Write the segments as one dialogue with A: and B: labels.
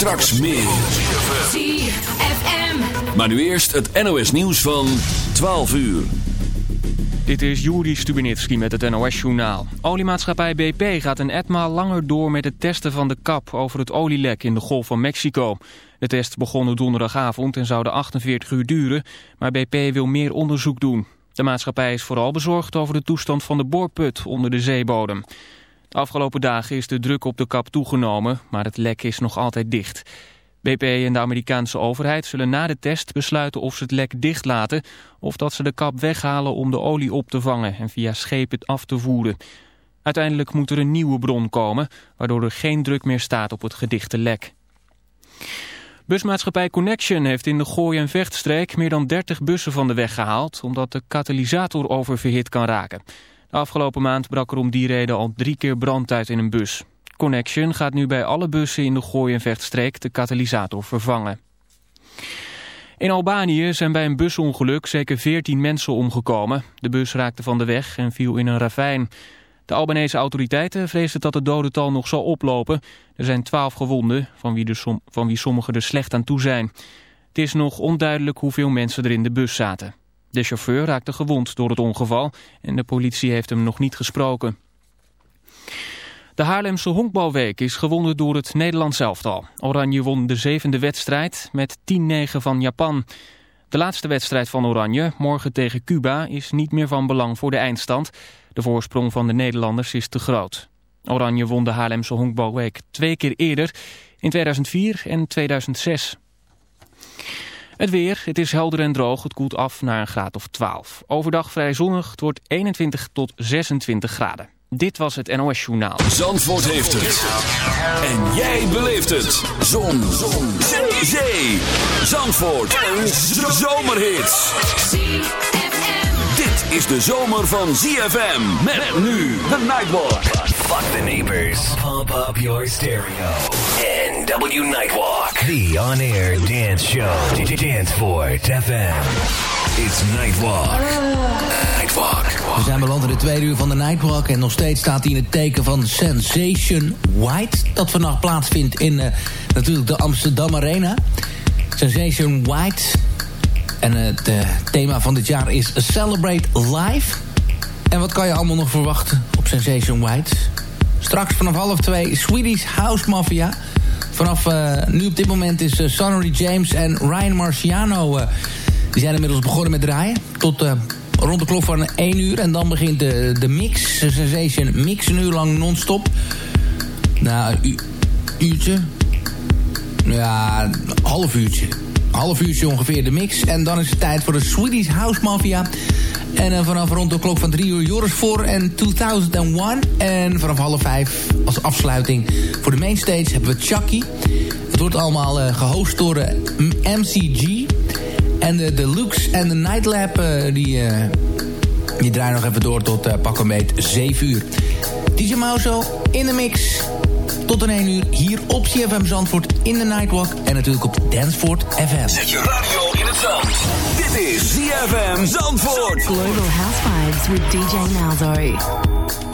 A: Straks meer.
B: ZFM.
A: Maar nu eerst het NOS nieuws van 12 uur.
C: Dit is Juri Stubenitski met het NOS-journaal. Oliemaatschappij BP gaat een etmaal langer door met het testen van de kap over het olielek in de Golf van Mexico. De test begon donderdagavond en zou de 48 uur duren, maar BP wil meer onderzoek doen. De maatschappij is vooral bezorgd over de toestand van de boorput onder de zeebodem. De afgelopen dagen is de druk op de kap toegenomen, maar het lek is nog altijd dicht. BP en de Amerikaanse overheid zullen na de test besluiten of ze het lek dicht laten... of dat ze de kap weghalen om de olie op te vangen en via schepen af te voeren. Uiteindelijk moet er een nieuwe bron komen, waardoor er geen druk meer staat op het gedichte lek. Busmaatschappij Connection heeft in de Gooi- en Vechtstreek meer dan 30 bussen van de weg gehaald... omdat de katalysator oververhit kan raken. De afgelopen maand brak er om die reden al drie keer brand uit in een bus. Connection gaat nu bij alle bussen in de Gooi- en Vechtstreek de katalysator vervangen. In Albanië zijn bij een busongeluk zeker 14 mensen omgekomen. De bus raakte van de weg en viel in een ravijn. De Albanese autoriteiten vrezen dat het dodental nog zal oplopen. Er zijn 12 gewonden, van wie, som van wie sommigen er slecht aan toe zijn. Het is nog onduidelijk hoeveel mensen er in de bus zaten. De chauffeur raakte gewond door het ongeval en de politie heeft hem nog niet gesproken. De Haarlemse honkbalweek is gewonnen door het Nederlands elftal. Oranje won de zevende wedstrijd met 10-9 van Japan. De laatste wedstrijd van Oranje, morgen tegen Cuba, is niet meer van belang voor de eindstand. De voorsprong van de Nederlanders is te groot. Oranje won de Haarlemse honkbalweek twee keer eerder, in 2004 en 2006. Het weer, het is helder en droog, het koelt af naar een graad of 12. Overdag vrij zonnig, het wordt 21 tot 26 graden. Dit was het NOS Journaal.
A: Zandvoort heeft het. En jij beleeft het. Zon. Zon. Zee. Zee. Zandvoort. Een zomerhit. Dit is de zomer van ZFM. Met nu de Nightwalk.
D: Fuck the neighbors. Pump up your stereo. NW Nightwalk. The on-air dance show. Danceport FM. It's Nightwalk. Nightwalk.
E: We zijn beland in de tweede uur van de Nightwalk... en nog steeds staat hij in het teken van Sensation White... dat vannacht plaatsvindt in uh, natuurlijk de Amsterdam Arena. Sensation White. En uh, het uh, thema van dit jaar is Celebrate Life. En wat kan je allemaal nog verwachten op Sensation White? Straks vanaf half twee Swedish House Mafia... Vanaf nu op dit moment is Sonny James en Ryan Marciano... die zijn inmiddels begonnen met draaien. Tot rond de klok van 1 uur. En dan begint de, de mix, de Sensation Mix, een uur lang non-stop. Nou, een uurtje. Ja, half uurtje. Half uurtje ongeveer de mix. En dan is het tijd voor de Swedish House Mafia. En uh, vanaf rond de klok van 3 uur Joris voor en 2001. En vanaf half 5 als afsluiting voor de mainstage hebben we Chucky. Het wordt allemaal uh, gehost door uh, MCG. En de, de Lux en de Nightlab, uh, die, die draaien nog even door tot pak een beet 7 uur. DJ Mauso in de mix. Tot een 1 uur hier op CFM Zandvoort in de Nightwalk. En natuurlijk op Danceford FM.
A: Zet je radio in het zand. Dit is CFM Zandvoort.
B: Global House Vibes with DJ Malzo.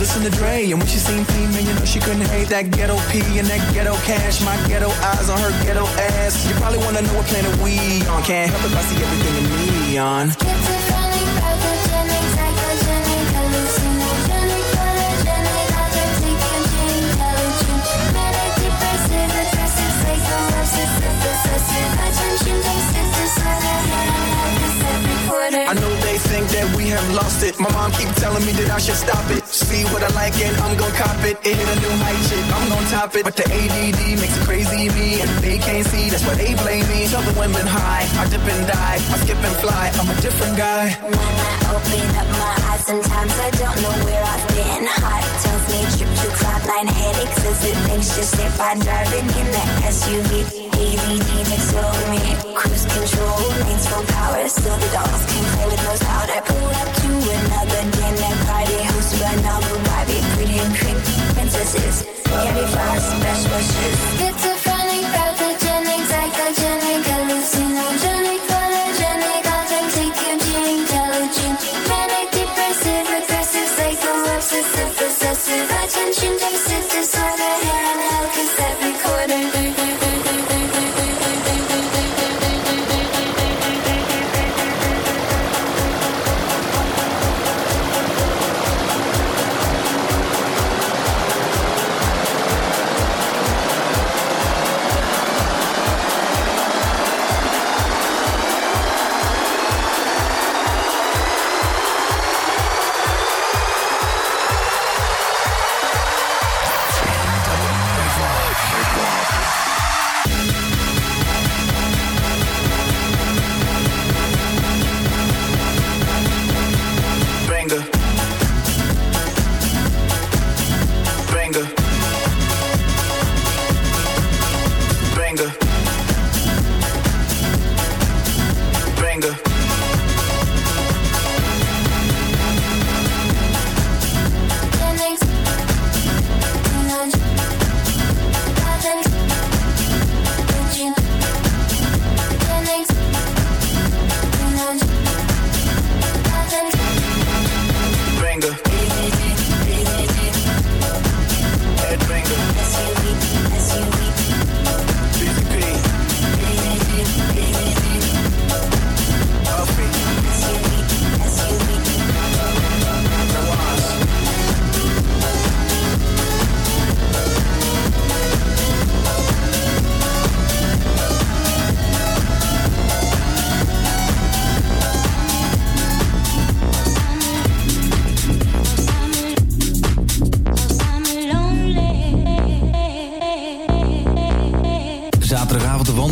F: Listen to Dre, and when she seen P, man, you know she couldn't hate that ghetto P and that ghetto cash. My ghetto eyes on her ghetto ass. You probably wanna know what planet we on. Can't help it, I see everything in neon. I know they think that we have lost it. My mom keep telling me that I should stop it. See what I like and I'm gon' cop it. It hit a new height, shit, I'm gon' top it. But the ADD makes it crazy me, and they can't see. That's why they blame me. Tell the women high, I dip and die, I skip and fly. I'm a different guy.
G: When I open up my eyes, sometimes I don't know where I've been. Heart tells me trip to flatline headaches as it anxious if I driving in that SUV. ADD takes over me. Cruise control, lanes full power, still the dogs can play with no sound.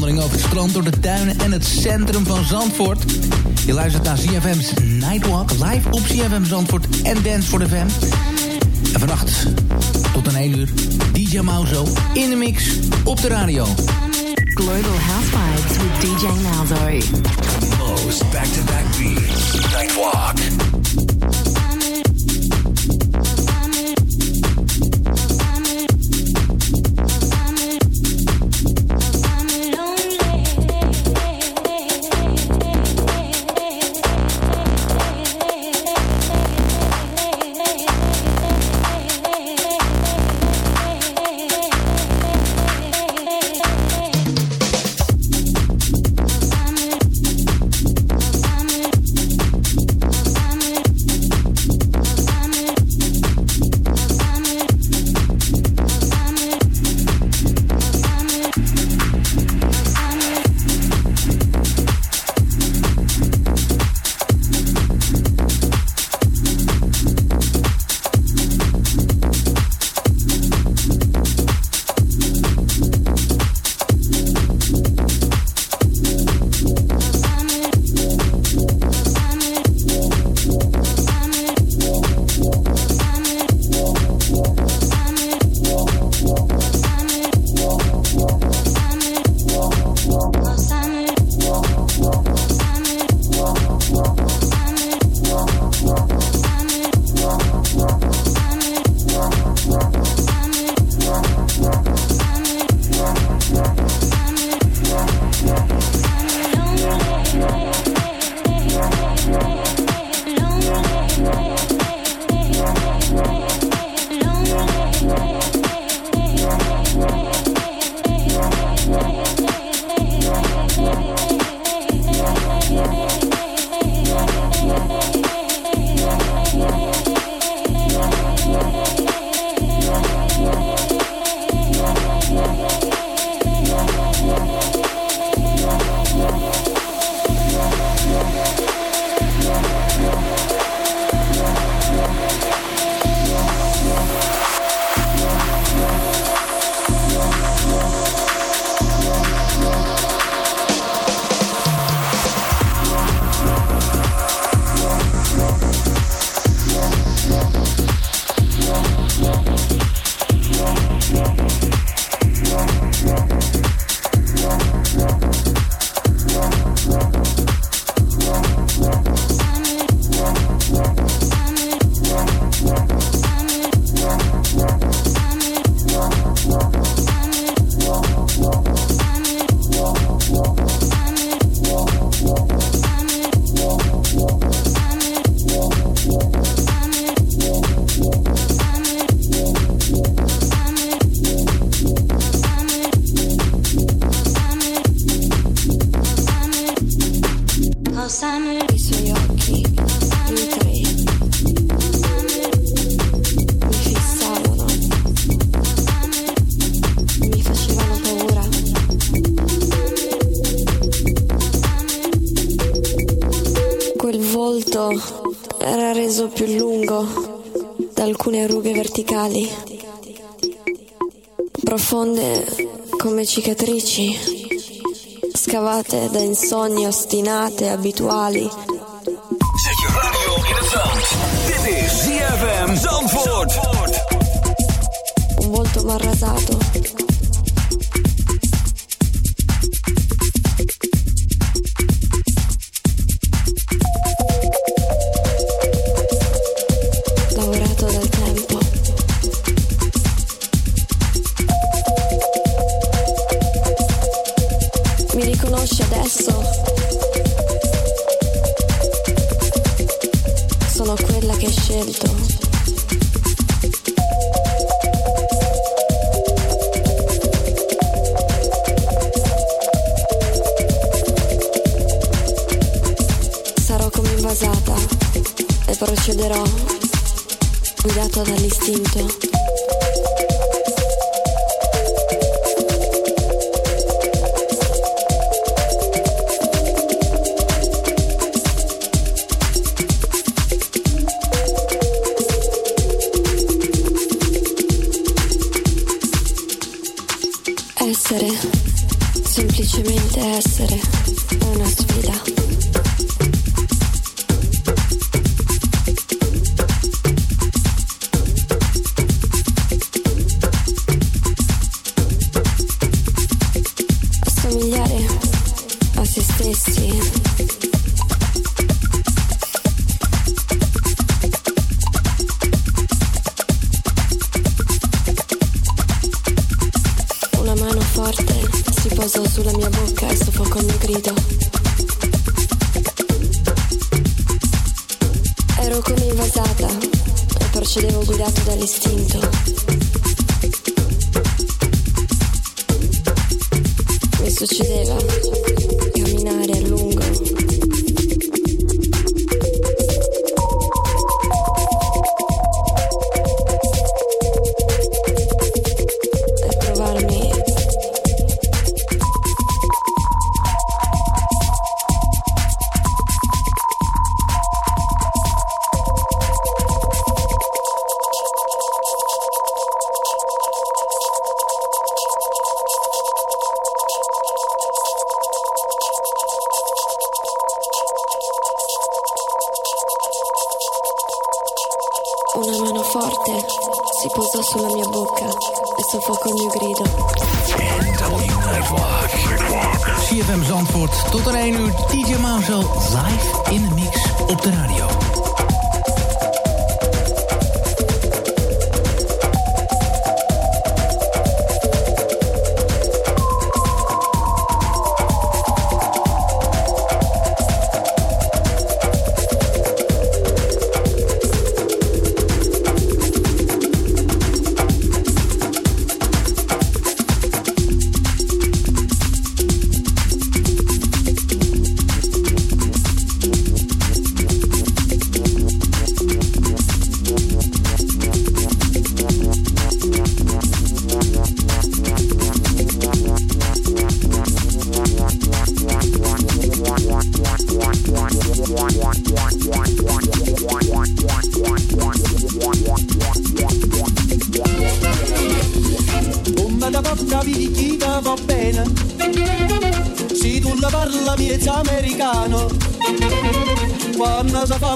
E: Wandeling over het strand door de tuinen en het centrum van Zandvoort. Je luistert naar ZFM's Nightwalk, live op ZFM Zandvoort en Dance for the Fam. En vannacht tot een 1 uur DJ Mauzo in de mix op de radio.
B: Global House Vibes with DJ Malzo.
D: Most back-to-back beats. Nightwalk.
H: Era reso più lungo da alcune rughe verticali, profonde come cicatrici, scavate da insonni ostinate abituali.
A: Zet je radio in het zand. Dit is ZFM Zandvoort.
H: Un volto marrasato. Posò sulla mia bocca e soffocò il mio grido. Ero come invasata e procedevo guidato dall'istinto. Mi succedeva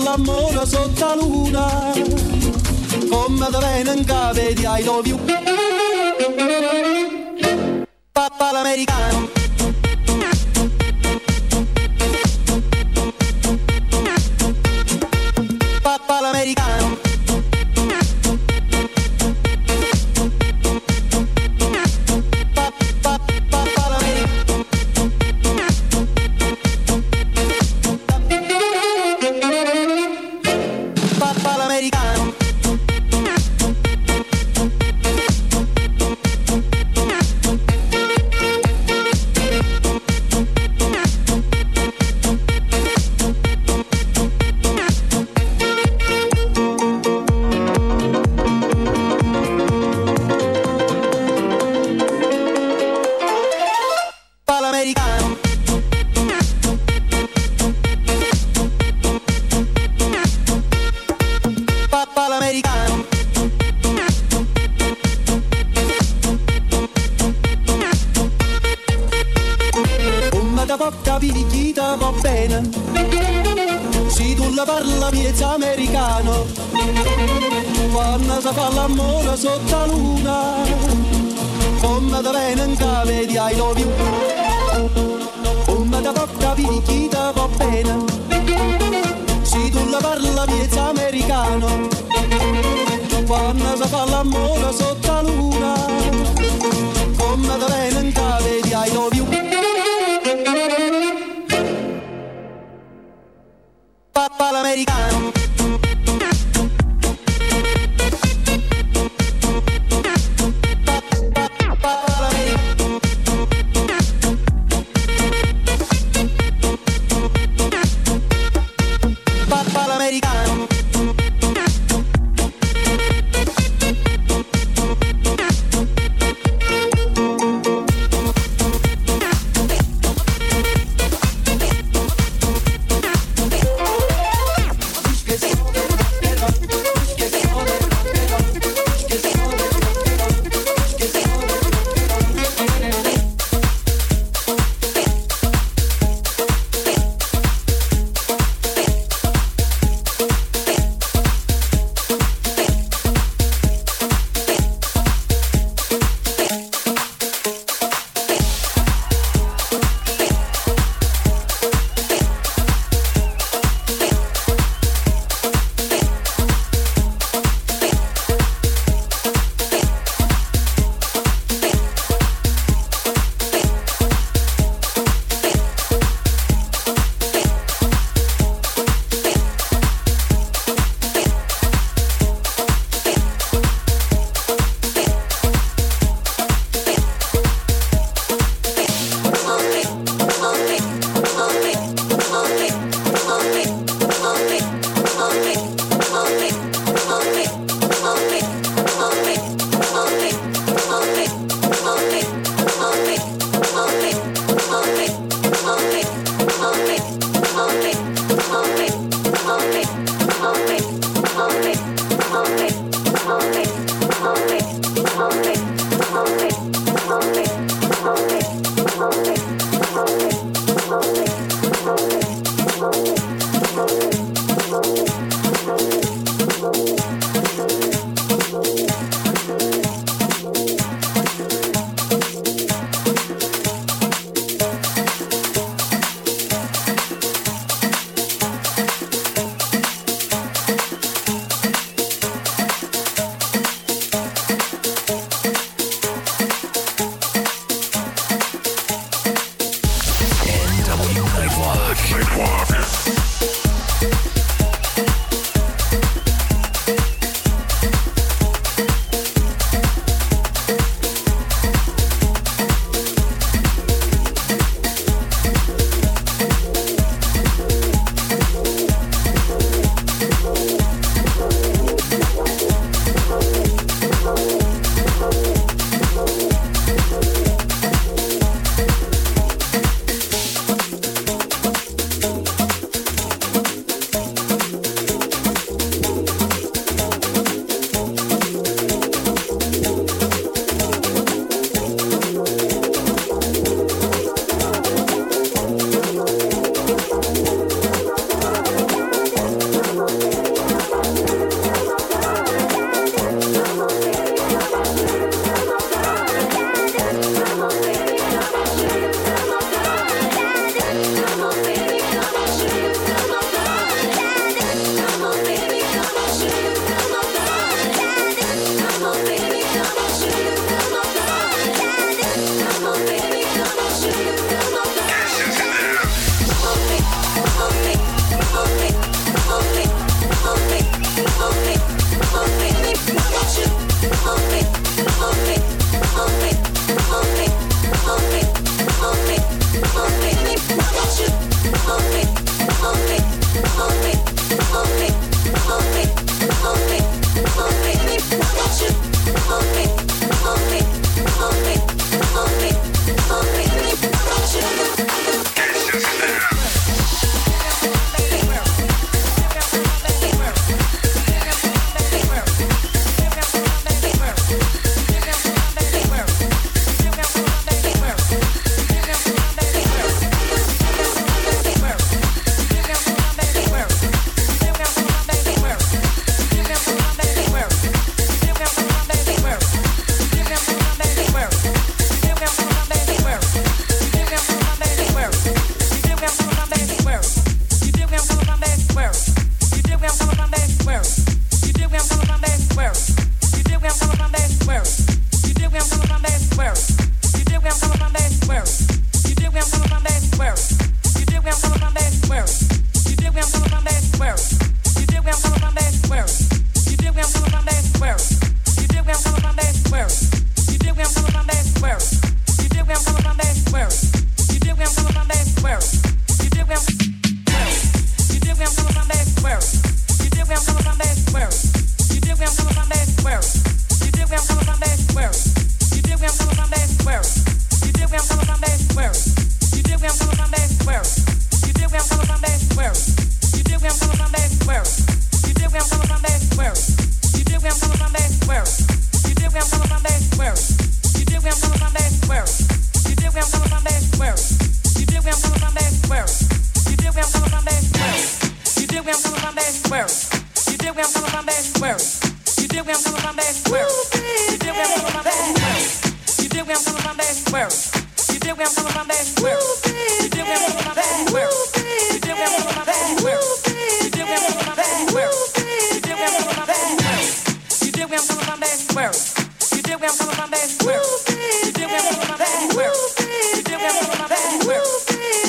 I: L'amore sotto la luna. Come da bene in cave
J: di I love you Papà l'americano You did where I'm coming from, Where? You did where I'm coming from, baby. You did where I'm coming from, baby. You dig where I'm coming from, baby? Where? You dig where I'm coming from, baby? Where? You dig where I'm coming from, baby? Where? You dig where I'm coming from, baby? Where? You dig where I'm coming from, baby? Where? You dig where I'm coming from, baby? Where? You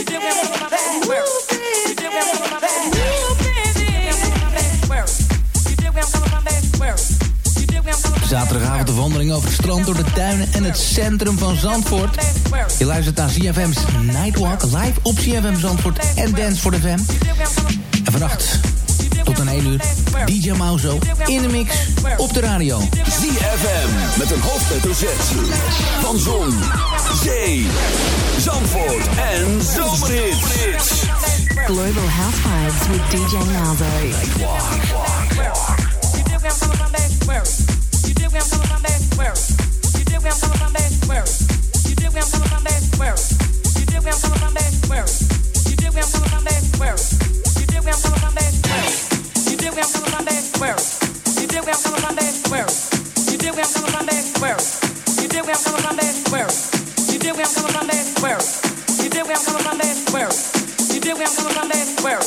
J: dig where I'm coming from, baby? Where?
E: zaterdagavond de wandeling over het strand... door de tuinen en het centrum van Zandvoort. Je luistert naar CFM's Nightwalk live op CFM Zandvoort en Dance voor de Vm. En vannacht tot een 1 uur DJ Mauzo in de mix op de radio.
A: CFM met een hoofdletter van Zon, Zee, Zandvoort en Zomerhits.
B: Global House Vibes with DJ Malzo.
D: Nightwalk. You did where
E: I'm coming from, baby. Where?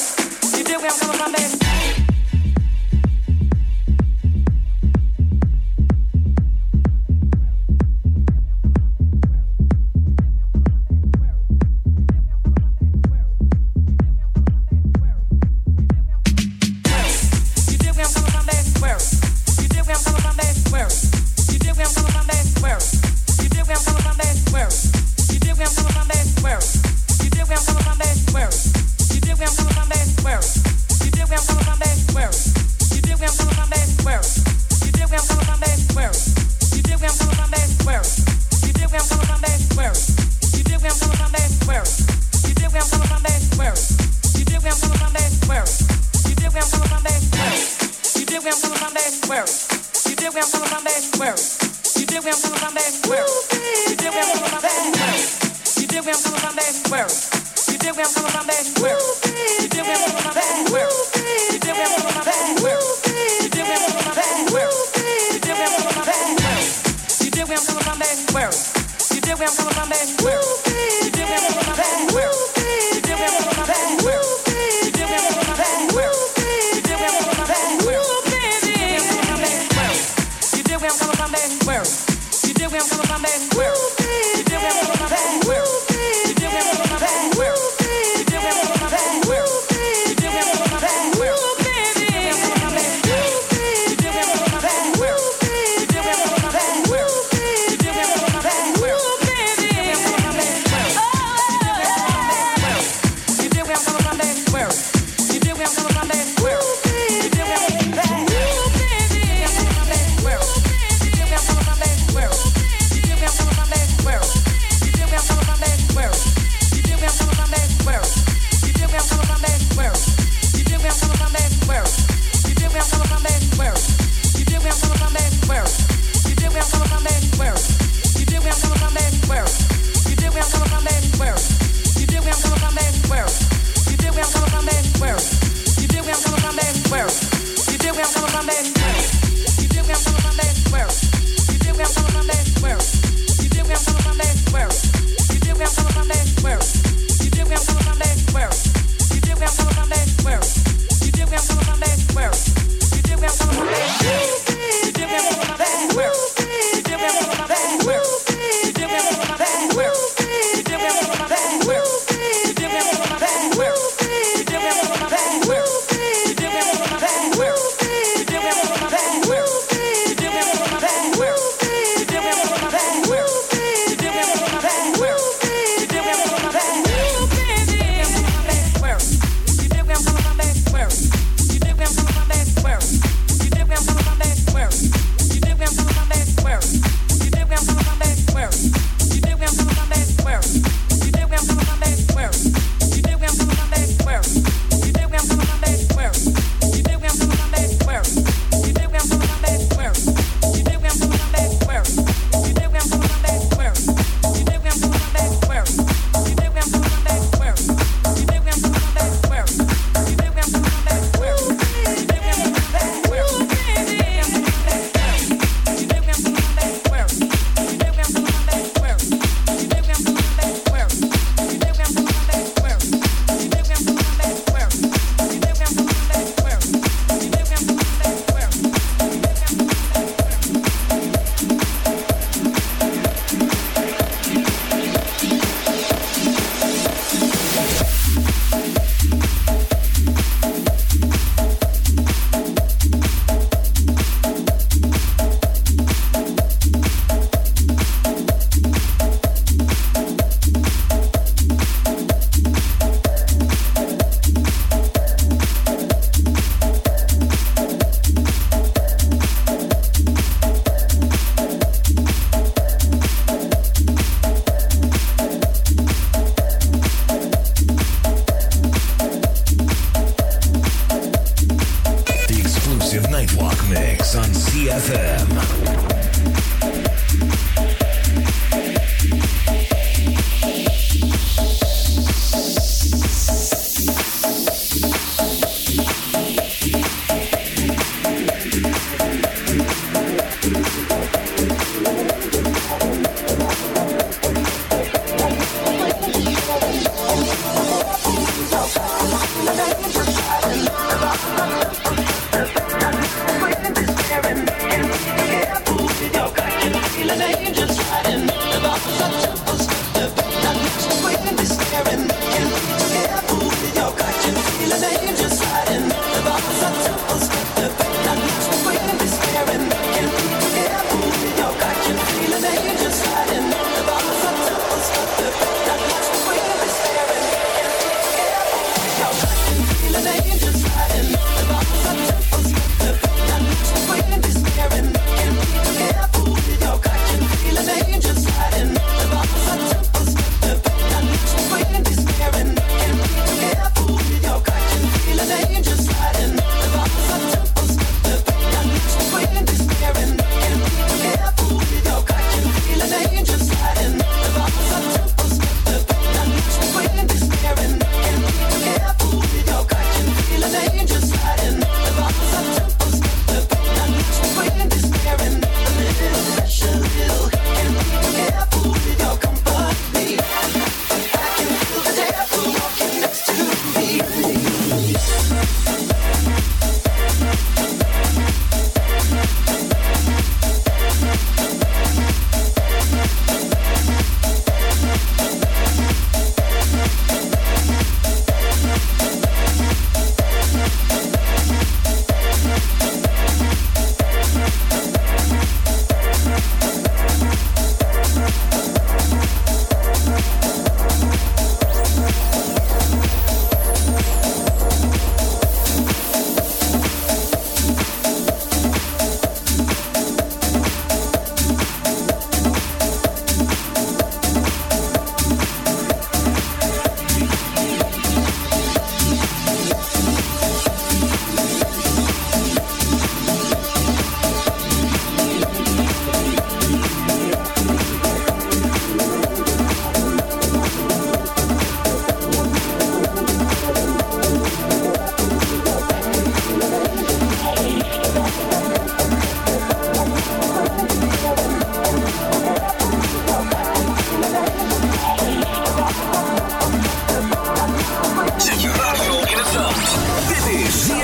E: You did where I'm coming from, baby.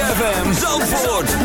E: ZFM Zandvoort.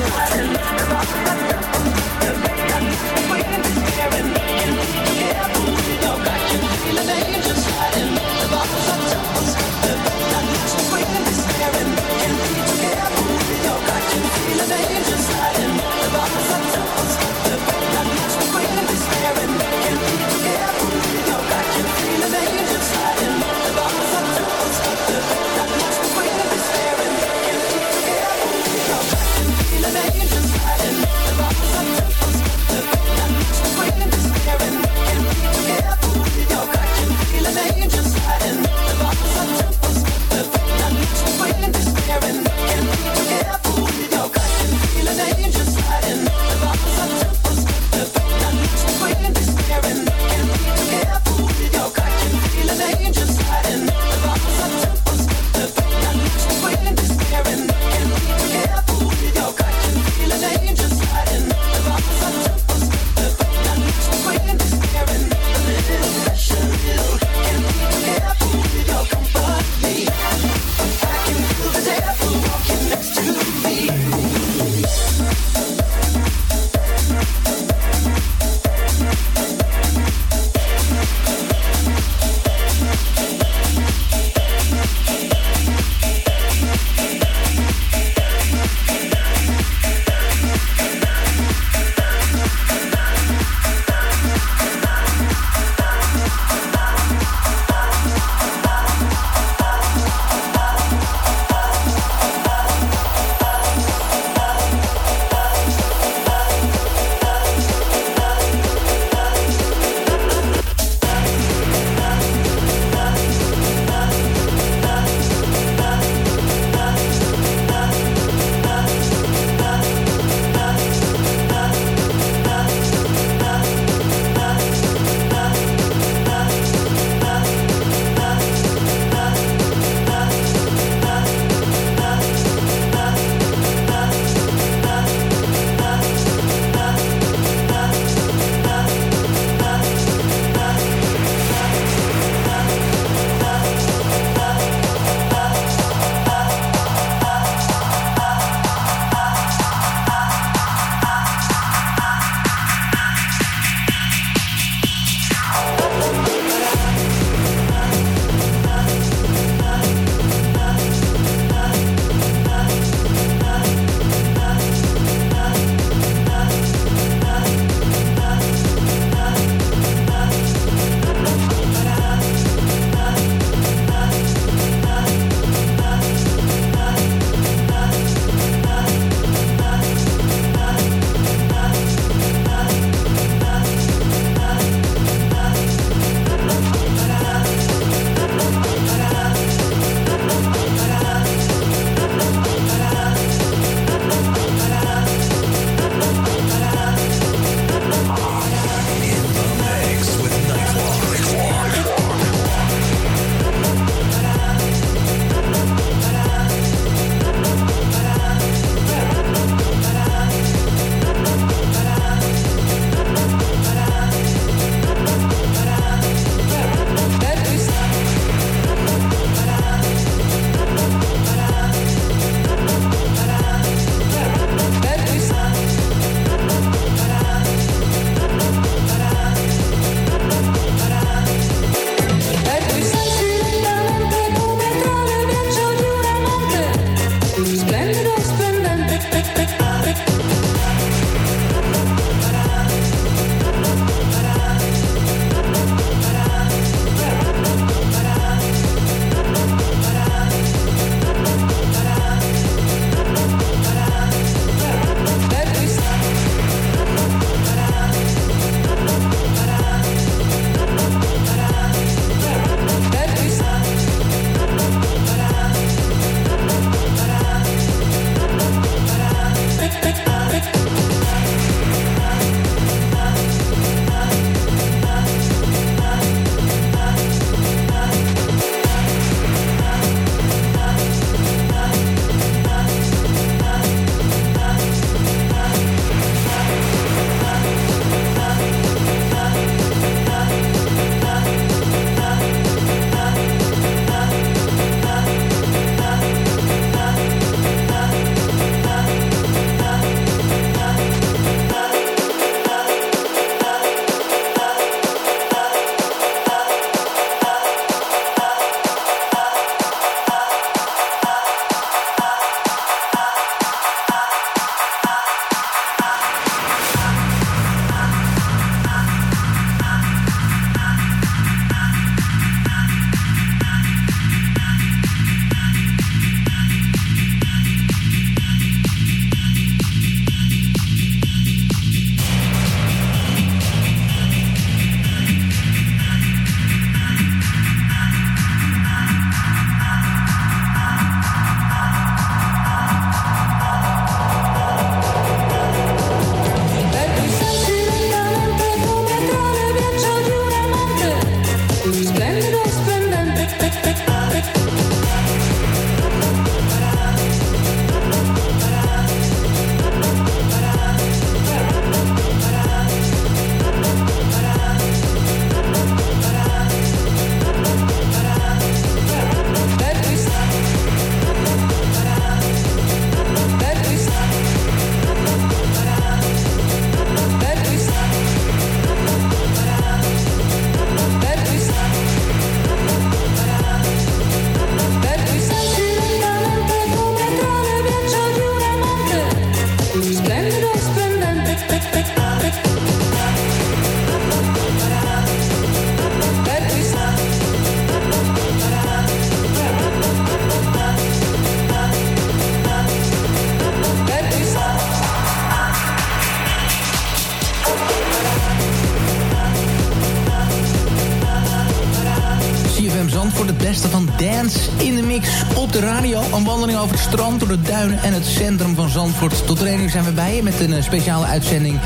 E: Strand, door de duinen en het centrum van Zandvoort. Tot 1 uur zijn we bij je met een uh, speciale uitzending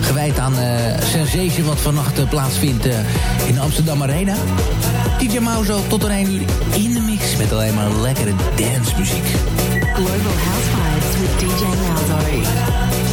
E: gewijd aan uh, wat vannacht uh, plaatsvindt in de Amsterdam Arena. DJ Mauzo tot 1 uur in de mix met alleen maar lekkere dancemuziek.
B: Global House Vibes with DJ Malzo.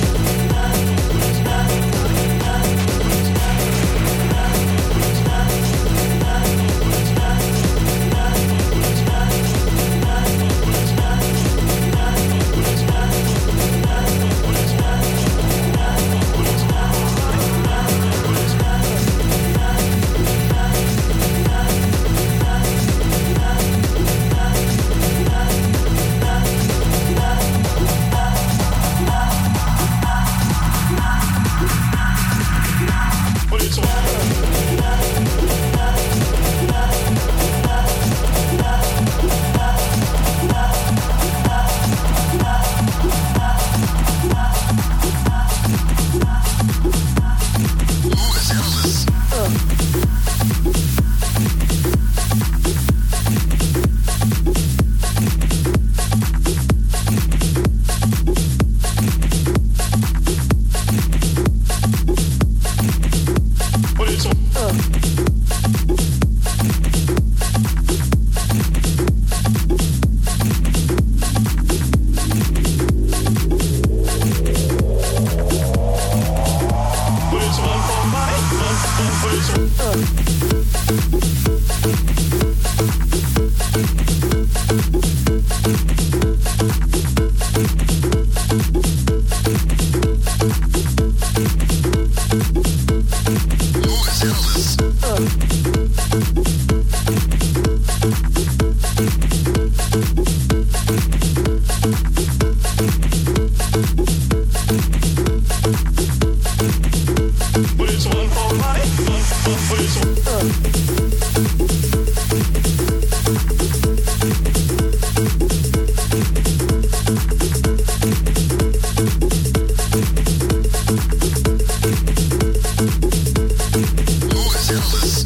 I: Endless.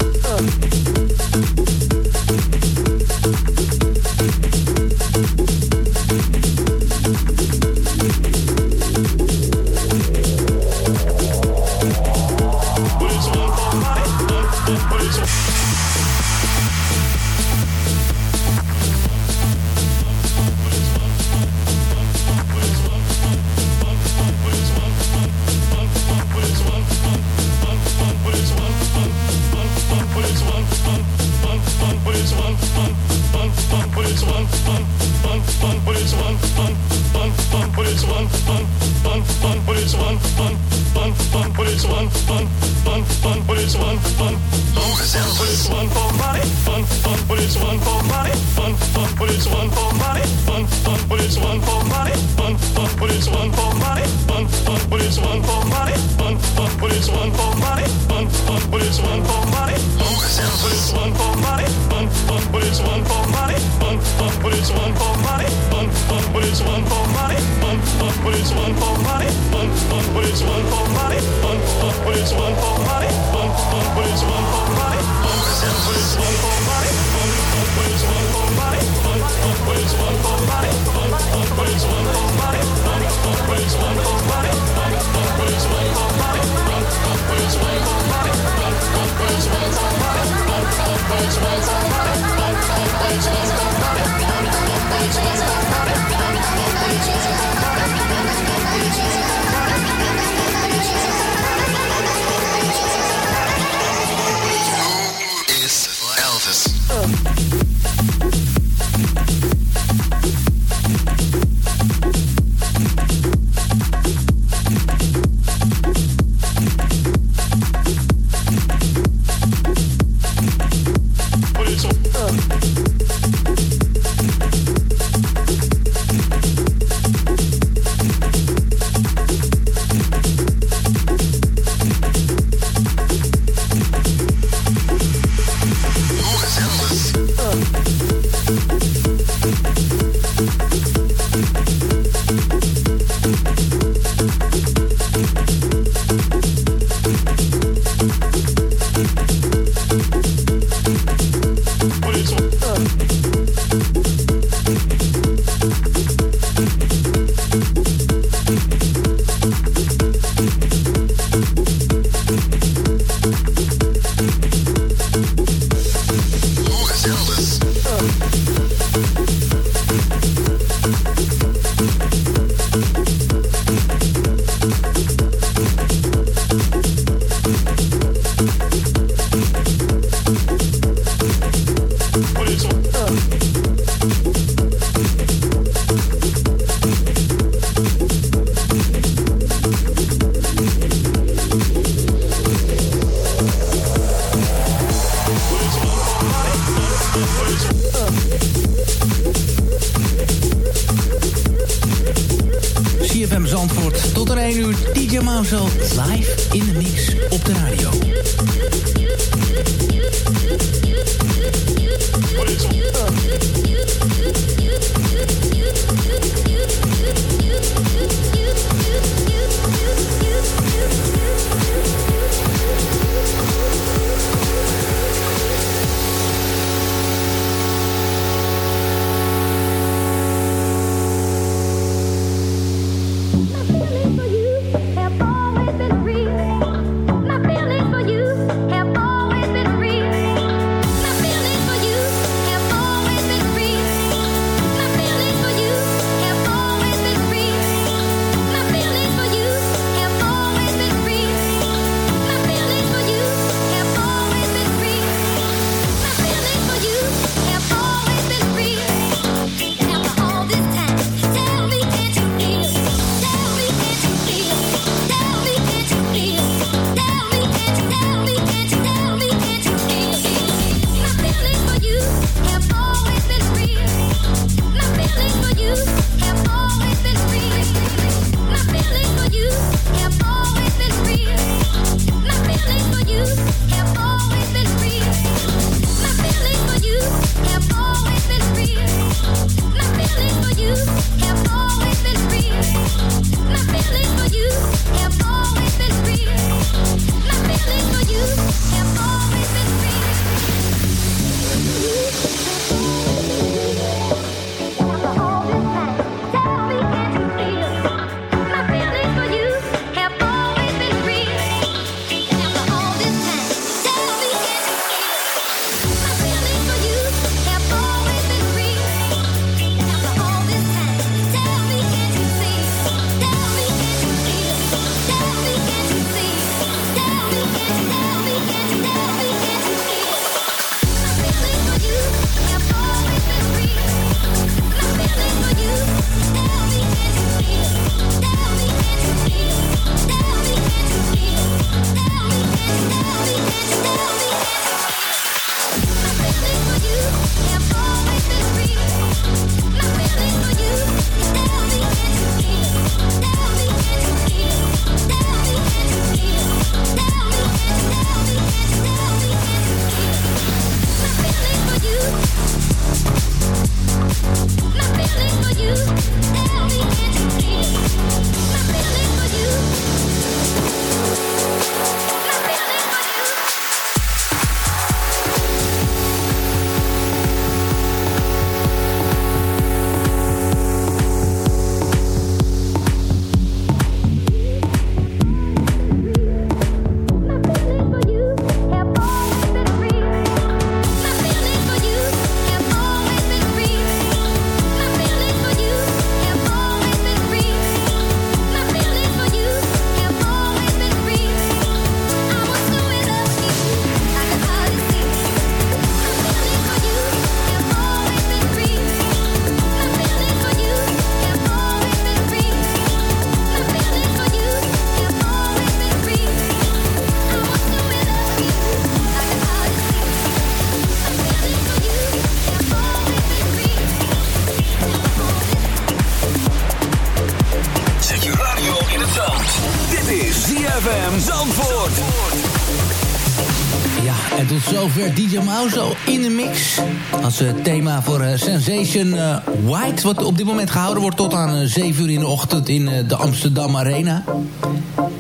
I: Uh, thema voor uh, Sensation uh, White. Wat op dit moment gehouden wordt tot aan 7 uur in de ochtend in de Amsterdam Arena.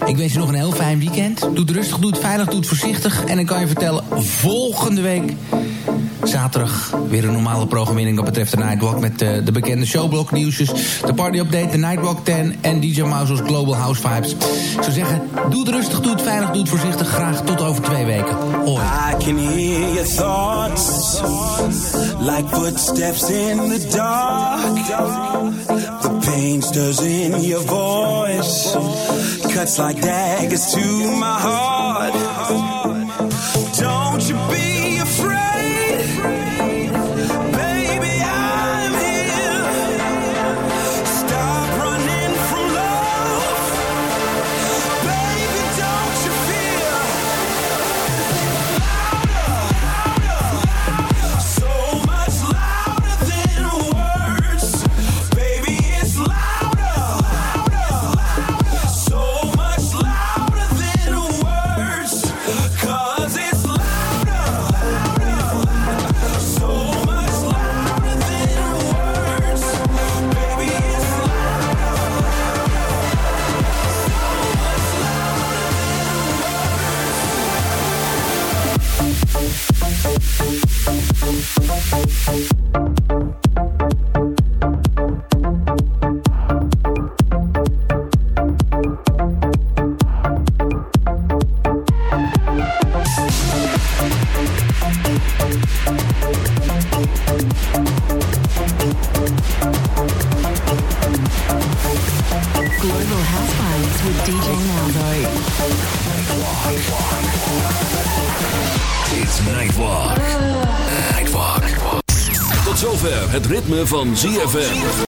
I: Ik wens je nog een heel fijn weekend. Doe het rustig, doe het veilig, doe het voorzichtig. En ik kan je vertellen, volgende week Zaterdag weer een normale programmering wat betreft de Nightwalk... met uh, de bekende showblok nieuwsjes, de party update, de Nightwalk 10... en DJ Mauso's Global House Vibes. Ik zou zeggen, doe het rustig, doe het veilig, doe het voorzichtig. Graag tot over twee weken. Hoi.
K: I can hear your thoughts Like footsteps in the dark The pain in your voice like to my heart
A: ritme van ZFM.